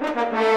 Música